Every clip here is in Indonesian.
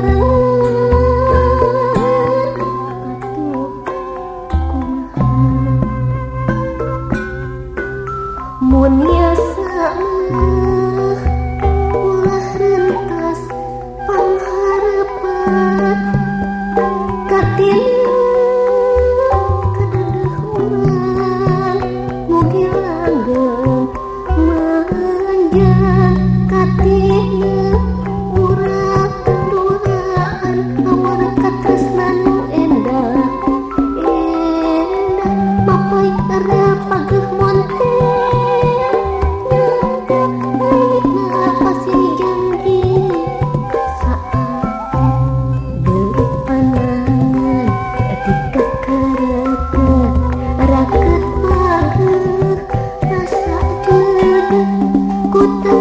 Oh. Ku tentram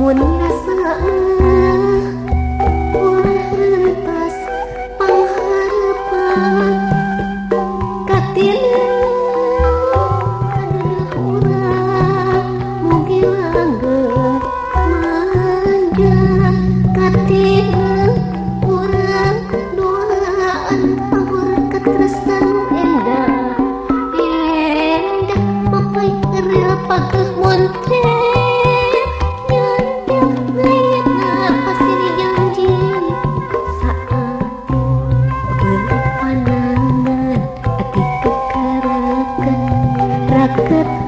muôn xa could